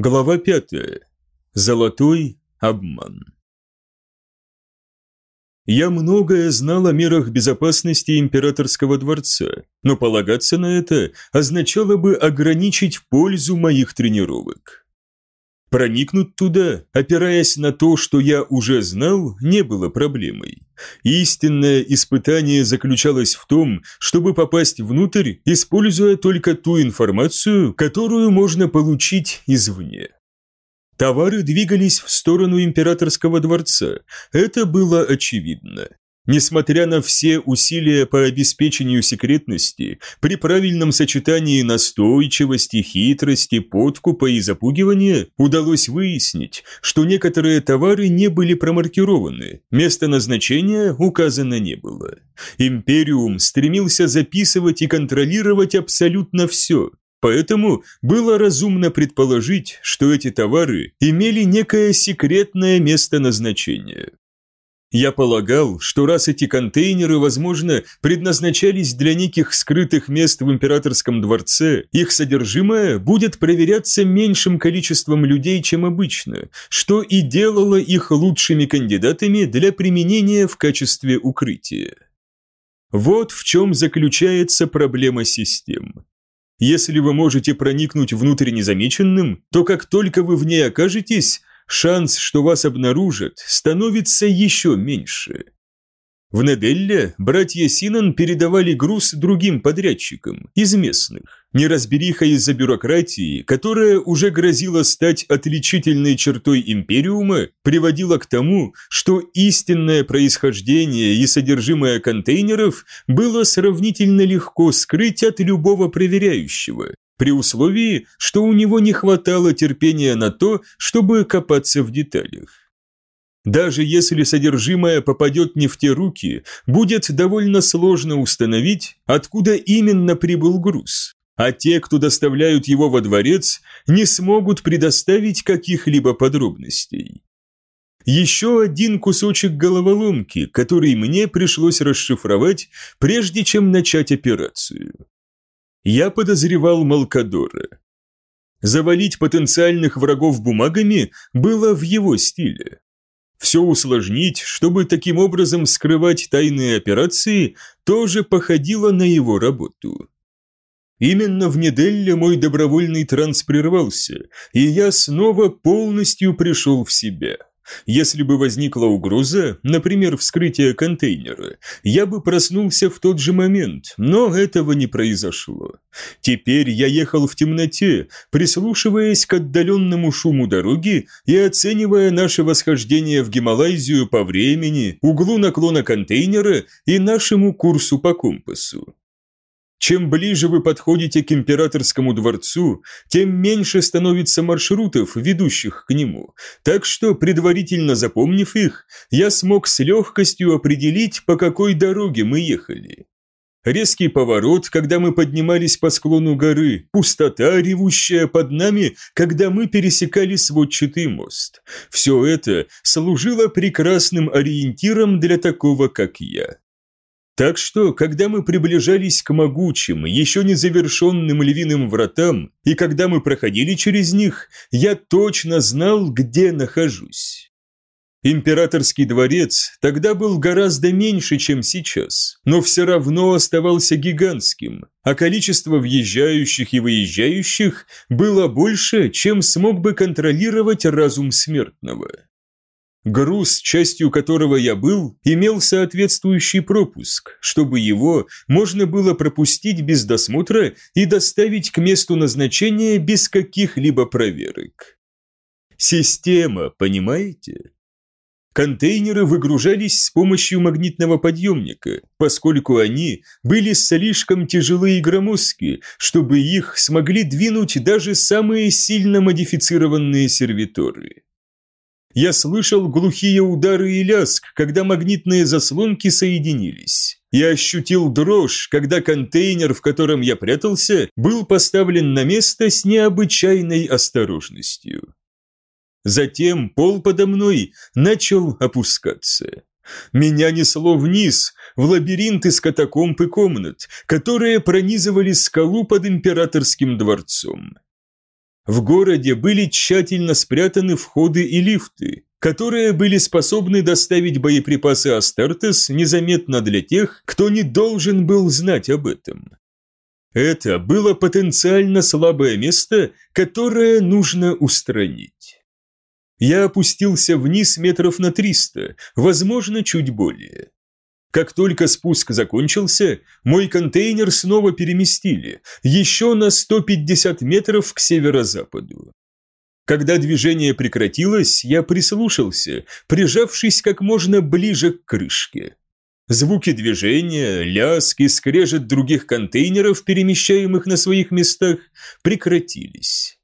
Глава пятая. Золотой обман. Я многое знал о мерах безопасности императорского дворца, но полагаться на это означало бы ограничить пользу моих тренировок. Проникнуть туда, опираясь на то, что я уже знал, не было проблемой. Истинное испытание заключалось в том, чтобы попасть внутрь, используя только ту информацию, которую можно получить извне. Товары двигались в сторону императорского дворца, это было очевидно. Несмотря на все усилия по обеспечению секретности, при правильном сочетании настойчивости, хитрости, подкупа и запугивания удалось выяснить, что некоторые товары не были промаркированы, место назначения указано не было. Империум стремился записывать и контролировать абсолютно все, Поэтому было разумно предположить, что эти товары имели некое секретное место назначения. Я полагал, что раз эти контейнеры, возможно, предназначались для неких скрытых мест в императорском дворце, их содержимое будет проверяться меньшим количеством людей, чем обычно, что и делало их лучшими кандидатами для применения в качестве укрытия. Вот в чем заключается проблема систем. Если вы можете проникнуть внутрь незамеченным, то как только вы в ней окажетесь, шанс, что вас обнаружат, становится еще меньше. В Неделле братья Синан передавали груз другим подрядчикам, из местных. Неразбериха из-за бюрократии, которая уже грозила стать отличительной чертой Империума, приводила к тому, что истинное происхождение и содержимое контейнеров было сравнительно легко скрыть от любого проверяющего, при условии, что у него не хватало терпения на то, чтобы копаться в деталях. Даже если содержимое попадет не в те руки, будет довольно сложно установить, откуда именно прибыл груз, а те, кто доставляют его во дворец, не смогут предоставить каких-либо подробностей. Еще один кусочек головоломки, который мне пришлось расшифровать, прежде чем начать операцию. Я подозревал Малкадора. Завалить потенциальных врагов бумагами было в его стиле. Все усложнить, чтобы таким образом скрывать тайные операции, тоже походило на его работу. Именно в Неделле мой добровольный транс прервался, и я снова полностью пришел в себя. Если бы возникла угроза, например, вскрытие контейнера, я бы проснулся в тот же момент, но этого не произошло. Теперь я ехал в темноте, прислушиваясь к отдаленному шуму дороги и оценивая наше восхождение в Гималайзию по времени, углу наклона контейнера и нашему курсу по компасу. Чем ближе вы подходите к императорскому дворцу, тем меньше становится маршрутов, ведущих к нему, так что, предварительно запомнив их, я смог с легкостью определить, по какой дороге мы ехали. Резкий поворот, когда мы поднимались по склону горы, пустота, ревущая под нами, когда мы пересекали сводчатый мост. Все это служило прекрасным ориентиром для такого, как я. Так что, когда мы приближались к могучим, еще не завершенным львиным вратам, и когда мы проходили через них, я точно знал, где нахожусь. Императорский дворец тогда был гораздо меньше, чем сейчас, но все равно оставался гигантским, а количество въезжающих и выезжающих было больше, чем смог бы контролировать разум смертного. Груз, частью которого я был, имел соответствующий пропуск, чтобы его можно было пропустить без досмотра и доставить к месту назначения без каких-либо проверок. Система, понимаете? Контейнеры выгружались с помощью магнитного подъемника, поскольку они были слишком тяжелые и громоздкие, чтобы их смогли двинуть даже самые сильно модифицированные сервиторы. Я слышал глухие удары и ляск, когда магнитные заслонки соединились. Я ощутил дрожь, когда контейнер, в котором я прятался, был поставлен на место с необычайной осторожностью. Затем пол подо мной начал опускаться. Меня несло вниз, в лабиринт из катакомб и комнат, которые пронизывали скалу под императорским дворцом. В городе были тщательно спрятаны входы и лифты, которые были способны доставить боеприпасы Астартес незаметно для тех, кто не должен был знать об этом. Это было потенциально слабое место, которое нужно устранить. Я опустился вниз метров на 300, возможно, чуть более. Как только спуск закончился, мой контейнер снова переместили, еще на 150 метров к северо-западу. Когда движение прекратилось, я прислушался, прижавшись как можно ближе к крышке. Звуки движения, лязг и скрежет других контейнеров, перемещаемых на своих местах, прекратились.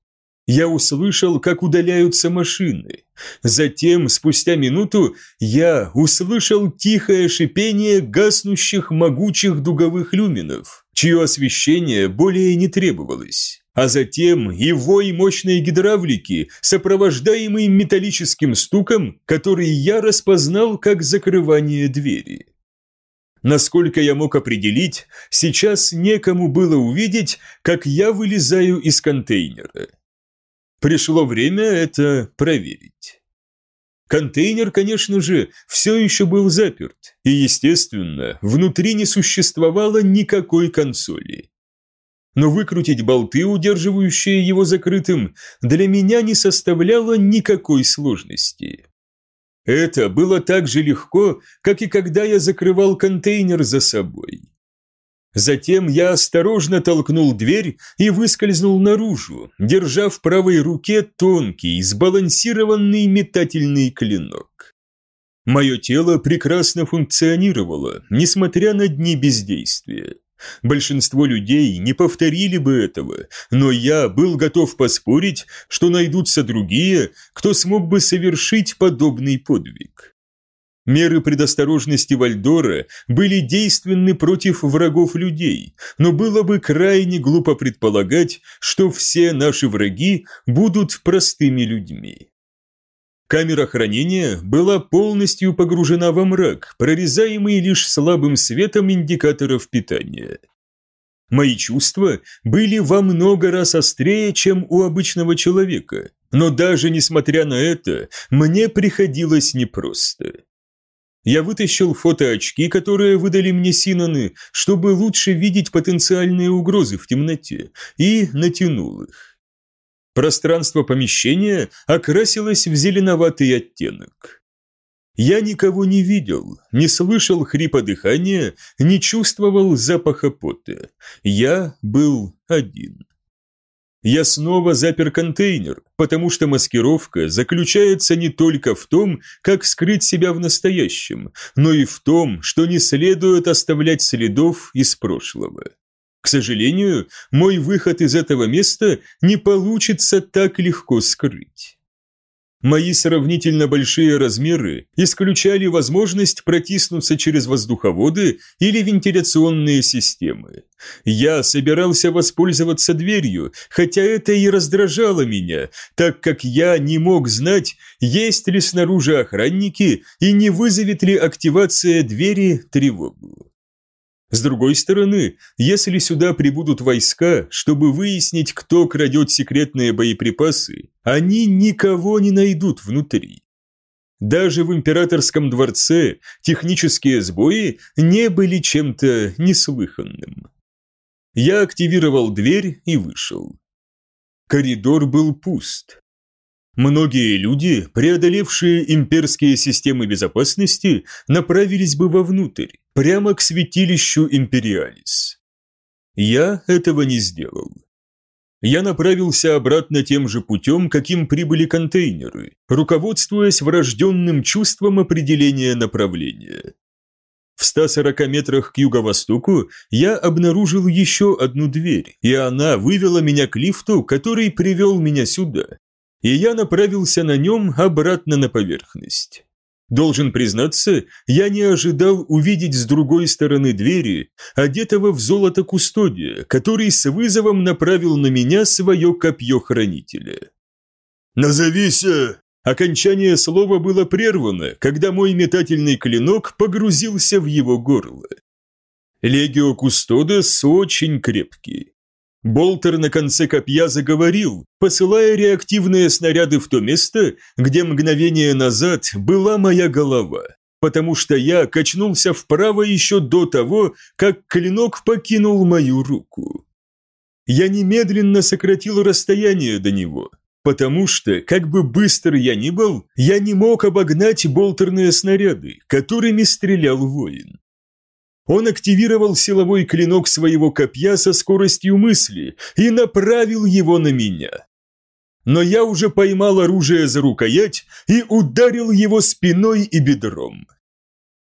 Я услышал, как удаляются машины. Затем, спустя минуту, я услышал тихое шипение гаснущих могучих дуговых люминов, чье освещение более не требовалось. А затем и вой мощной гидравлики, сопровождаемый металлическим стуком, который я распознал как закрывание двери. Насколько я мог определить, сейчас некому было увидеть, как я вылезаю из контейнера. Пришло время это проверить. Контейнер, конечно же, все еще был заперт, и, естественно, внутри не существовало никакой консоли. Но выкрутить болты, удерживающие его закрытым, для меня не составляло никакой сложности. Это было так же легко, как и когда я закрывал контейнер за собой. Затем я осторожно толкнул дверь и выскользнул наружу, держа в правой руке тонкий, сбалансированный метательный клинок. Мое тело прекрасно функционировало, несмотря на дни бездействия. Большинство людей не повторили бы этого, но я был готов поспорить, что найдутся другие, кто смог бы совершить подобный подвиг. Меры предосторожности Вальдора были действенны против врагов людей, но было бы крайне глупо предполагать, что все наши враги будут простыми людьми. Камера хранения была полностью погружена во мрак, прорезаемый лишь слабым светом индикаторов питания. Мои чувства были во много раз острее, чем у обычного человека, но даже несмотря на это, мне приходилось непросто. Я вытащил фотоочки, которые выдали мне Синоны, чтобы лучше видеть потенциальные угрозы в темноте, и натянул их. Пространство помещения окрасилось в зеленоватый оттенок. Я никого не видел, не слышал хрипа дыхания, не чувствовал запаха пота. Я был один. Я снова запер контейнер, потому что маскировка заключается не только в том, как скрыть себя в настоящем, но и в том, что не следует оставлять следов из прошлого. К сожалению, мой выход из этого места не получится так легко скрыть. Мои сравнительно большие размеры исключали возможность протиснуться через воздуховоды или вентиляционные системы. Я собирался воспользоваться дверью, хотя это и раздражало меня, так как я не мог знать, есть ли снаружи охранники и не вызовет ли активация двери тревогу. С другой стороны, если сюда прибудут войска, чтобы выяснить, кто крадет секретные боеприпасы, они никого не найдут внутри. Даже в императорском дворце технические сбои не были чем-то неслыханным. Я активировал дверь и вышел. Коридор был пуст. Многие люди, преодолевшие имперские системы безопасности, направились бы вовнутрь, прямо к святилищу Империалис. Я этого не сделал. Я направился обратно тем же путем, каким прибыли контейнеры, руководствуясь врожденным чувством определения направления. В 140 метрах к юго-востоку я обнаружил еще одну дверь, и она вывела меня к лифту, который привел меня сюда, и я направился на нем обратно на поверхность. Должен признаться, я не ожидал увидеть с другой стороны двери, одетого в золото кустодия, который с вызовом направил на меня свое копье хранителя. «Назовися!» Окончание слова было прервано, когда мой метательный клинок погрузился в его горло. Легио Кустодес очень крепкий. Болтер на конце копья заговорил, посылая реактивные снаряды в то место, где мгновение назад была моя голова, потому что я качнулся вправо еще до того, как клинок покинул мою руку. Я немедленно сократил расстояние до него, потому что, как бы быстр я ни был, я не мог обогнать болтерные снаряды, которыми стрелял воин. Он активировал силовой клинок своего копья со скоростью мысли и направил его на меня. Но я уже поймал оружие за рукоять и ударил его спиной и бедром.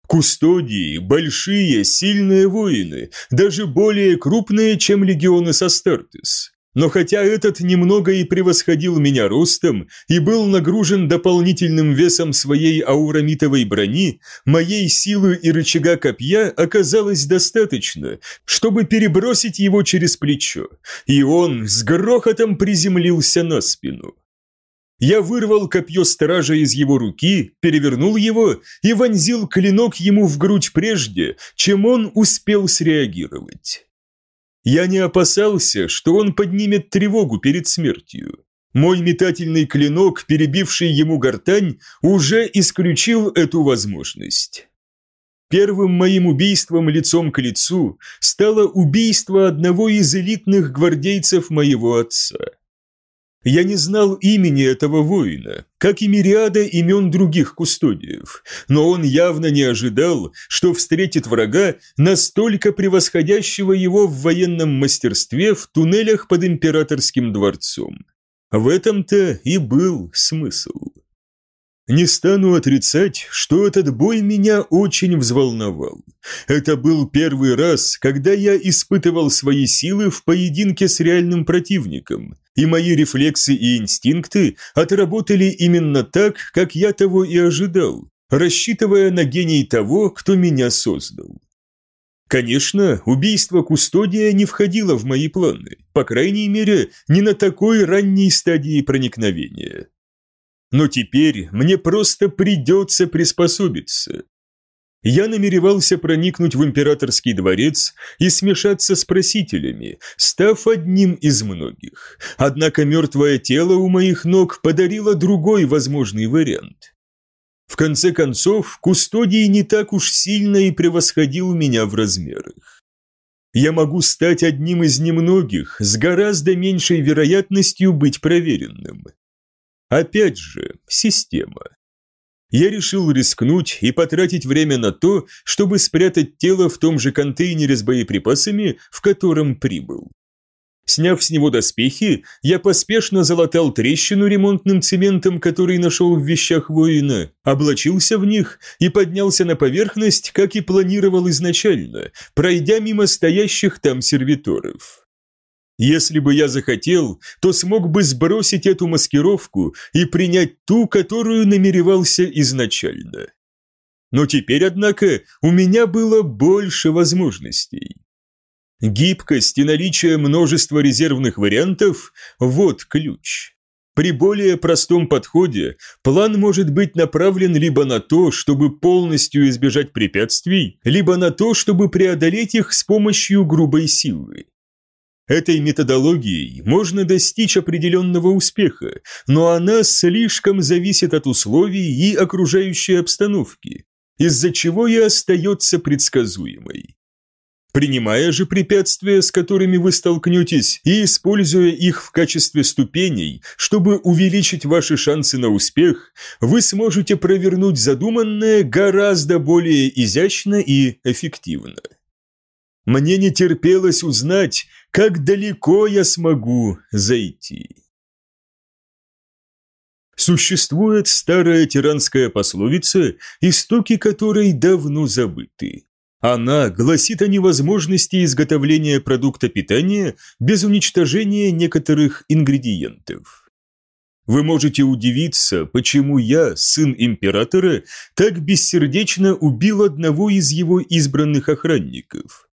Кустодии – большие, сильные воины, даже более крупные, чем легионы Састартес. Но хотя этот немного и превосходил меня ростом и был нагружен дополнительным весом своей аурамитовой брони, моей силы и рычага копья оказалось достаточно, чтобы перебросить его через плечо, и он с грохотом приземлился на спину. Я вырвал копье стража из его руки, перевернул его и вонзил клинок ему в грудь прежде, чем он успел среагировать. Я не опасался, что он поднимет тревогу перед смертью. Мой метательный клинок, перебивший ему гортань, уже исключил эту возможность. Первым моим убийством лицом к лицу стало убийство одного из элитных гвардейцев моего отца. Я не знал имени этого воина, как и мириада имен других кустодиев, но он явно не ожидал, что встретит врага, настолько превосходящего его в военном мастерстве в туннелях под императорским дворцом. В этом-то и был смысл. Не стану отрицать, что этот бой меня очень взволновал. Это был первый раз, когда я испытывал свои силы в поединке с реальным противником, и мои рефлексы и инстинкты отработали именно так, как я того и ожидал, рассчитывая на гений того, кто меня создал. Конечно, убийство Кустодия не входило в мои планы, по крайней мере, не на такой ранней стадии проникновения. Но теперь мне просто придется приспособиться. Я намеревался проникнуть в императорский дворец и смешаться с просителями, став одним из многих. Однако мертвое тело у моих ног подарило другой возможный вариант. В конце концов, Кустодий не так уж сильно и превосходил меня в размерах. Я могу стать одним из немногих, с гораздо меньшей вероятностью быть проверенным. Опять же, система. Я решил рискнуть и потратить время на то, чтобы спрятать тело в том же контейнере с боеприпасами, в котором прибыл. Сняв с него доспехи, я поспешно залатал трещину ремонтным цементом, который нашел в вещах воина, облачился в них и поднялся на поверхность, как и планировал изначально, пройдя мимо стоящих там сервиторов. Если бы я захотел, то смог бы сбросить эту маскировку и принять ту, которую намеревался изначально. Но теперь, однако, у меня было больше возможностей. Гибкость и наличие множества резервных вариантов – вот ключ. При более простом подходе план может быть направлен либо на то, чтобы полностью избежать препятствий, либо на то, чтобы преодолеть их с помощью грубой силы. Этой методологией можно достичь определенного успеха, но она слишком зависит от условий и окружающей обстановки, из-за чего и остается предсказуемой. Принимая же препятствия, с которыми вы столкнетесь, и используя их в качестве ступеней, чтобы увеличить ваши шансы на успех, вы сможете провернуть задуманное гораздо более изящно и эффективно. Мне не терпелось узнать, как далеко я смогу зайти. Существует старая тиранская пословица, истоки которой давно забыты. Она гласит о невозможности изготовления продукта питания без уничтожения некоторых ингредиентов. Вы можете удивиться, почему я, сын императора, так бессердечно убил одного из его избранных охранников.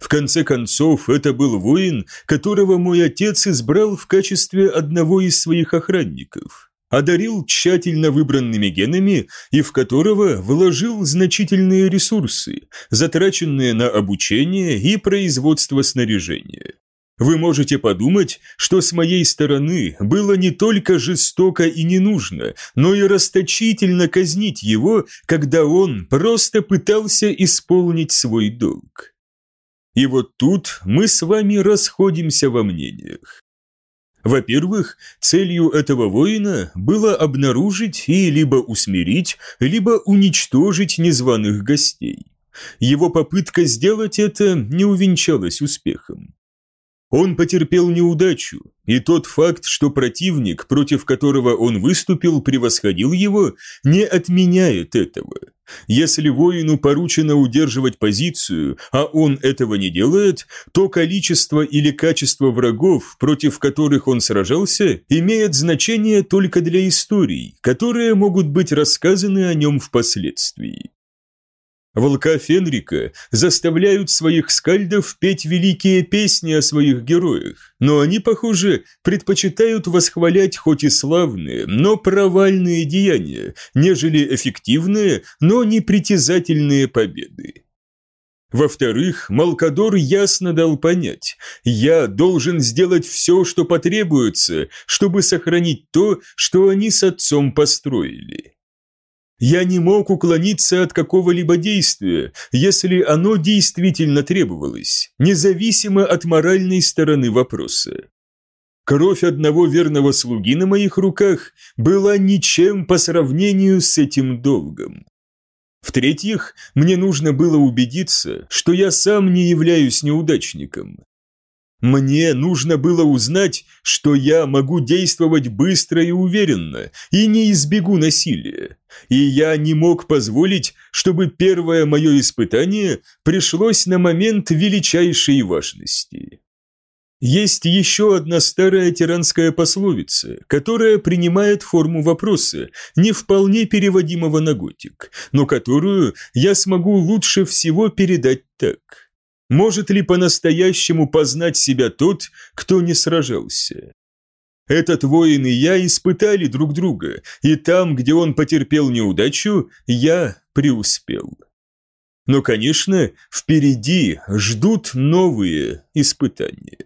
В конце концов, это был воин, которого мой отец избрал в качестве одного из своих охранников, одарил тщательно выбранными генами и в которого вложил значительные ресурсы, затраченные на обучение и производство снаряжения. Вы можете подумать, что с моей стороны было не только жестоко и не нужно, но и расточительно казнить его, когда он просто пытался исполнить свой долг. И вот тут мы с вами расходимся во мнениях. Во-первых, целью этого воина было обнаружить и либо усмирить, либо уничтожить незваных гостей. Его попытка сделать это не увенчалась успехом. Он потерпел неудачу, и тот факт, что противник, против которого он выступил, превосходил его, не отменяет этого. Если воину поручено удерживать позицию, а он этого не делает, то количество или качество врагов, против которых он сражался, имеет значение только для историй, которые могут быть рассказаны о нем впоследствии. Волка Фенрика заставляют своих скальдов петь великие песни о своих героях, но они, похоже, предпочитают восхвалять хоть и славные, но провальные деяния, нежели эффективные, но непритязательные победы. Во-вторых, Малкадор ясно дал понять, я должен сделать все, что потребуется, чтобы сохранить то, что они с отцом построили. Я не мог уклониться от какого-либо действия, если оно действительно требовалось, независимо от моральной стороны вопроса. Кровь одного верного слуги на моих руках была ничем по сравнению с этим долгом. В-третьих, мне нужно было убедиться, что я сам не являюсь неудачником, мне нужно было узнать, что я могу действовать быстро и уверенно, и не избегу насилия. И я не мог позволить, чтобы первое мое испытание пришлось на момент величайшей важности. Есть еще одна старая тиранская пословица, которая принимает форму вопроса, не вполне переводимого на готик, но которую я смогу лучше всего передать так – может ли по-настоящему познать себя тот, кто не сражался? Этот воин и я испытали друг друга, и там, где он потерпел неудачу, я преуспел. Но, конечно, впереди ждут новые испытания.